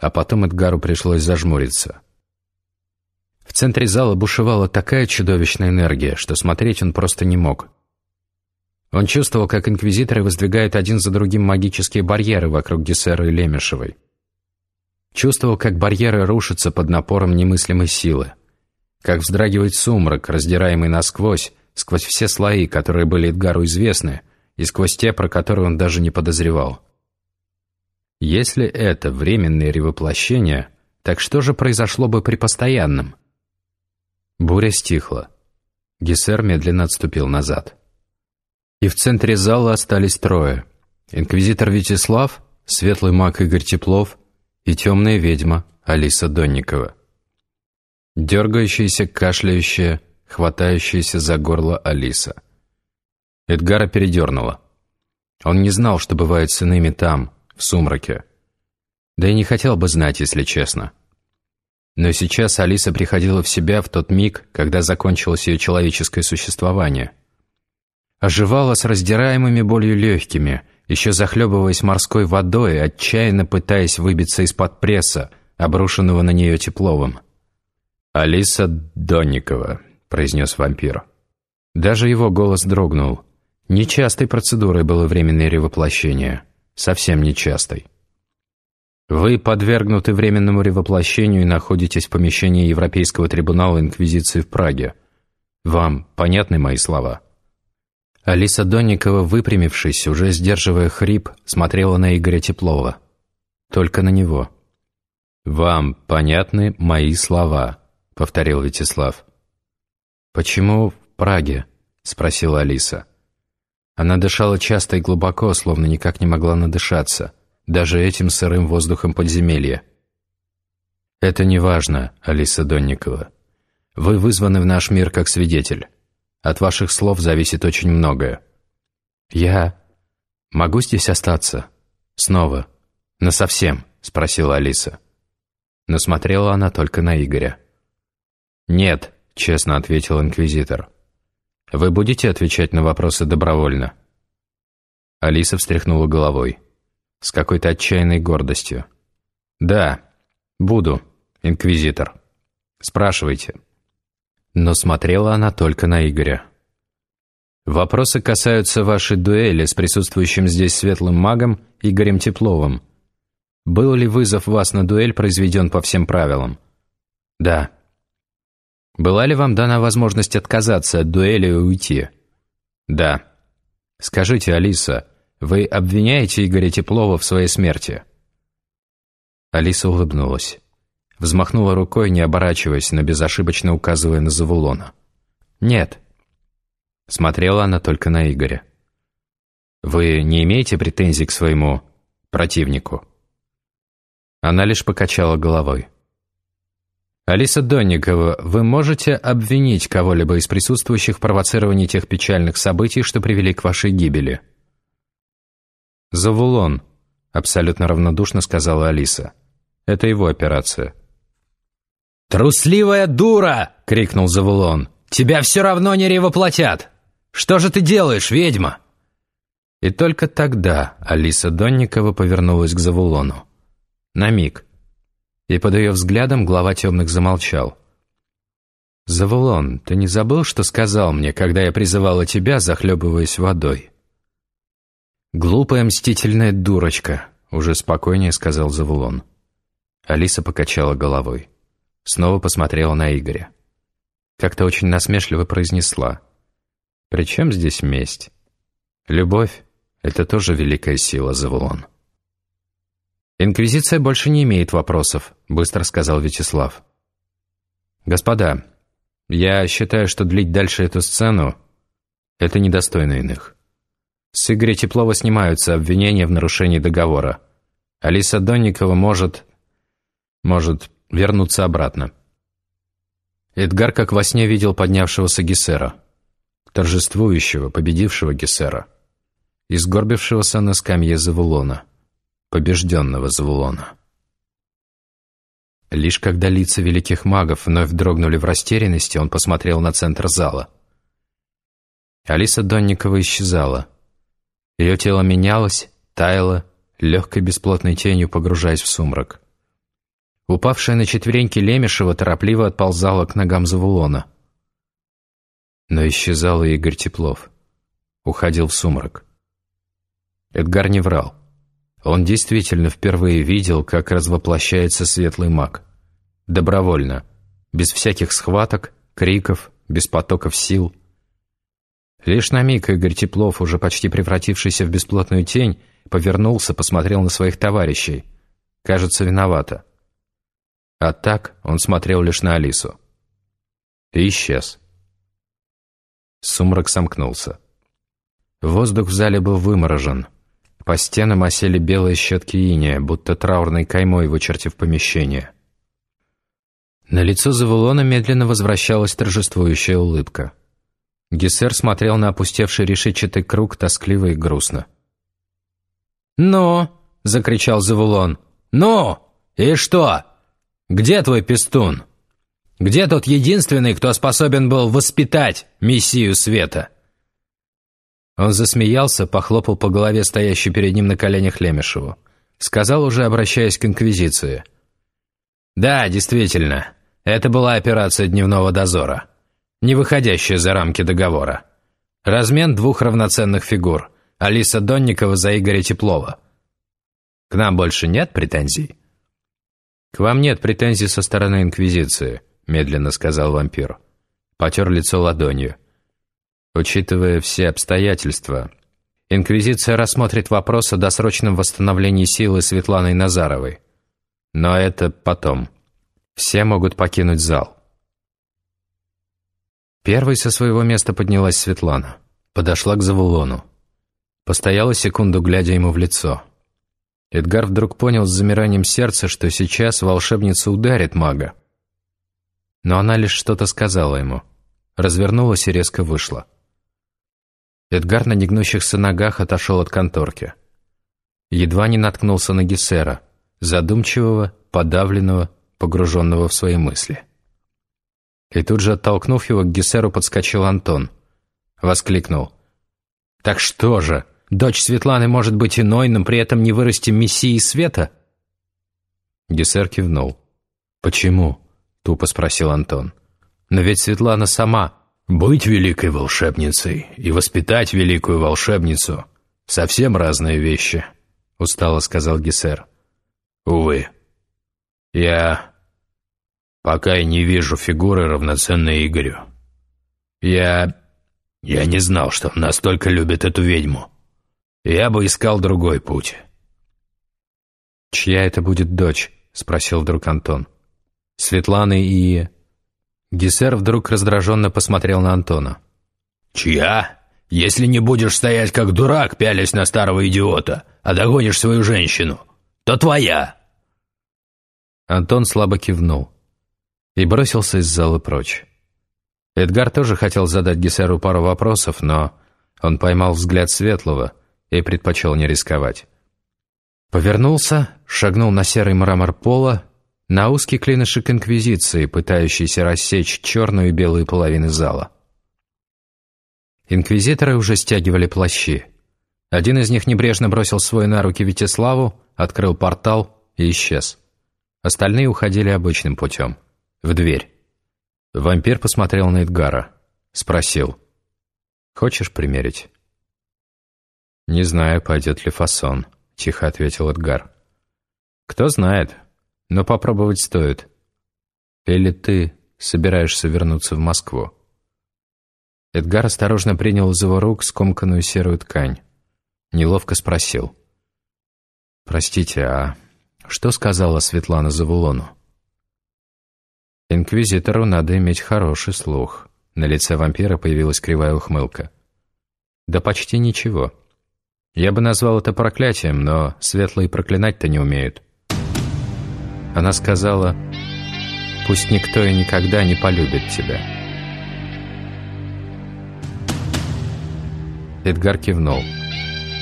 а потом Эдгару пришлось зажмуриться. В центре зала бушевала такая чудовищная энергия, что смотреть он просто не мог. Он чувствовал, как инквизиторы воздвигают один за другим магические барьеры вокруг Гессера и Лемешевой. Чувствовал, как барьеры рушатся под напором немыслимой силы. Как вздрагивает сумрак, раздираемый насквозь, сквозь все слои, которые были Эдгару известны, и сквозь те, про которые он даже не подозревал. Если это временное ревоплощение, так что же произошло бы при постоянном? Буря стихла. Гессер медленно отступил назад. И в центре зала остались трое. Инквизитор Вячеслав, светлый маг Игорь Теплов и темная ведьма Алиса Донникова. Дергающаяся, кашляющая, хватающаяся за горло Алиса. Эдгара передернула. Он не знал, что бывает с иными там, в сумраке. Да и не хотел бы знать, если честно. Но сейчас Алиса приходила в себя в тот миг, когда закончилось ее человеческое существование. Оживала с раздираемыми болью легкими, еще захлебываясь морской водой, отчаянно пытаясь выбиться из-под пресса, обрушенного на нее Тепловым. «Алиса Донникова», — произнес вампир. Даже его голос дрогнул. Нечастой процедурой было временное ревоплощение совсем нечастой. Вы подвергнуты временному ревоплощению и находитесь в помещении Европейского трибунала Инквизиции в Праге. Вам понятны мои слова?» Алиса Донникова, выпрямившись, уже сдерживая хрип, смотрела на Игоря Теплова. Только на него. «Вам понятны мои слова», — повторил Вячеслав. «Почему в Праге?» — спросила Алиса. Она дышала часто и глубоко, словно никак не могла надышаться, даже этим сырым воздухом подземелья. «Это не важно, Алиса Донникова. Вы вызваны в наш мир как свидетель. От ваших слов зависит очень многое. Я могу здесь остаться? Снова? Насовсем?» — спросила Алиса. Но смотрела она только на Игоря. «Нет», — честно ответил инквизитор. «Вы будете отвечать на вопросы добровольно?» Алиса встряхнула головой. С какой-то отчаянной гордостью. «Да, буду, инквизитор. Спрашивайте». Но смотрела она только на Игоря. «Вопросы касаются вашей дуэли с присутствующим здесь светлым магом Игорем Тепловым. Был ли вызов вас на дуэль произведен по всем правилам?» «Да». Была ли вам дана возможность отказаться от дуэли и уйти? Да. Скажите, Алиса, вы обвиняете Игоря Теплова в своей смерти? Алиса улыбнулась. Взмахнула рукой, не оборачиваясь, но безошибочно указывая на Завулона. «Нет». Смотрела она только на Игоря. «Вы не имеете претензий к своему противнику?» Она лишь покачала головой. «Алиса Донникова, вы можете обвинить кого-либо из присутствующих в провоцировании тех печальных событий, что привели к вашей гибели?» «Завулон», — абсолютно равнодушно сказала Алиса. «Это его операция». «Трусливая дура!» — крикнул Завулон. «Тебя все равно не ревоплотят! Что же ты делаешь, ведьма?» И только тогда Алиса Донникова повернулась к Завулону. На миг и под ее взглядом глава темных замолчал. «Завулон, ты не забыл, что сказал мне, когда я призывала тебя, захлебываясь водой?» «Глупая мстительная дурочка», — уже спокойнее сказал Завулон. Алиса покачала головой. Снова посмотрела на Игоря. Как-то очень насмешливо произнесла. «При чем здесь месть? Любовь — это тоже великая сила, Завулон». «Инквизиция больше не имеет вопросов», — быстро сказал Вячеслав. «Господа, я считаю, что длить дальше эту сцену — это недостойно иных. С Игоря Теплова снимаются обвинения в нарушении договора. Алиса Донникова может... может вернуться обратно». Эдгар как во сне видел поднявшегося Гессера, торжествующего, победившего Гессера, изгорбившегося на скамье Завулона побежденного Завулона. Лишь когда лица великих магов вновь дрогнули в растерянности, он посмотрел на центр зала. Алиса Донникова исчезала. Ее тело менялось, таяло, легкой бесплотной тенью погружаясь в сумрак. Упавшая на четвереньки Лемешева торопливо отползала к ногам Завулона. Но исчезал и Игорь Теплов. Уходил в сумрак. Эдгар не врал. Он действительно впервые видел, как развоплощается светлый маг. Добровольно, без всяких схваток, криков, без потоков сил. Лишь на миг Игорь Теплов, уже почти превратившийся в бесплотную тень, повернулся, посмотрел на своих товарищей. Кажется, виновата. А так он смотрел лишь на Алису. И исчез. Сумрак сомкнулся. Воздух в зале был выморожен. По стенам осели белые щетки иния, будто траурной каймой вычертив помещение. На лицо Завулона медленно возвращалась торжествующая улыбка. Гессер смотрел на опустевший решетчатый круг тоскливо и грустно. «Ну!» — закричал Завулон. «Ну! И что? Где твой пестун? Где тот единственный, кто способен был воспитать Мессию Света?» Он засмеялся, похлопал по голове стоящей перед ним на коленях Лемешеву. Сказал уже, обращаясь к Инквизиции. «Да, действительно, это была операция дневного дозора, не выходящая за рамки договора. Размен двух равноценных фигур – Алиса Донникова за Игоря Теплова. К нам больше нет претензий?» «К вам нет претензий со стороны Инквизиции», – медленно сказал вампир. Потер лицо ладонью. Учитывая все обстоятельства, Инквизиция рассмотрит вопрос о досрочном восстановлении силы Светланы Назаровой. Но это потом. Все могут покинуть зал. Первой со своего места поднялась Светлана. Подошла к Завулону. Постояла секунду, глядя ему в лицо. Эдгар вдруг понял с замиранием сердца, что сейчас волшебница ударит мага. Но она лишь что-то сказала ему. Развернулась и резко вышла. Эдгар на негнущихся ногах отошел от конторки. Едва не наткнулся на Гессера, задумчивого, подавленного, погруженного в свои мысли. И тут же, оттолкнув его, к Гессеру подскочил Антон. Воскликнул. «Так что же, дочь Светланы может быть иной, но при этом не вырасти мессией света?» Гессер кивнул. «Почему?» — тупо спросил Антон. «Но ведь Светлана сама...» Быть великой волшебницей и воспитать великую волшебницу — совсем разные вещи, — устало сказал Гессер. Увы, я пока и не вижу фигуры, равноценной Игорю. Я... я не знал, что он настолько любит эту ведьму. Я бы искал другой путь. «Чья это будет дочь?» — спросил вдруг Антон. «Светланы и...» Гессер вдруг раздраженно посмотрел на Антона. «Чья? Если не будешь стоять как дурак, пялясь на старого идиота, а догонишь свою женщину, то твоя!» Антон слабо кивнул и бросился из зала прочь. Эдгар тоже хотел задать Гессеру пару вопросов, но он поймал взгляд Светлого и предпочел не рисковать. Повернулся, шагнул на серый мрамор пола на узкий клинышек Инквизиции, пытающийся рассечь черную и белую половины зала. Инквизиторы уже стягивали плащи. Один из них небрежно бросил свой на руки Витиславу, открыл портал и исчез. Остальные уходили обычным путем. В дверь. Вампир посмотрел на Эдгара. Спросил. «Хочешь примерить?» «Не знаю, пойдет ли фасон», — тихо ответил Эдгар. «Кто знает, но попробовать стоит. Или ты собираешься вернуться в Москву?» Эдгар осторожно принял из его рук скомканную серую ткань. Неловко спросил. «Простите, а что сказала Светлана Завулону?» «Инквизитору надо иметь хороший слух». На лице вампира появилась кривая ухмылка. «Да почти ничего. Я бы назвал это проклятием, но светлые проклинать-то не умеют». Она сказала, «Пусть никто и никогда не полюбит тебя». Эдгар кивнул,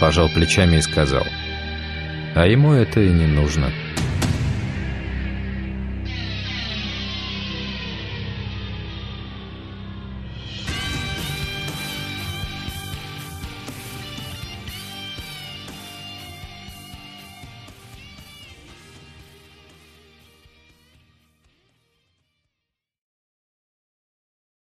пожал плечами и сказал, «А ему это и не нужно».